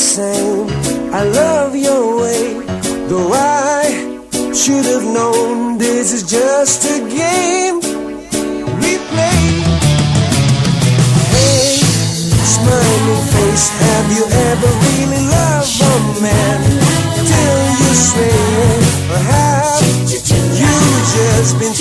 same. I love your way, though I should have known this is just a game. we play. Hey, smiling face, have you ever really loved a man till you swear? Perhaps you just been.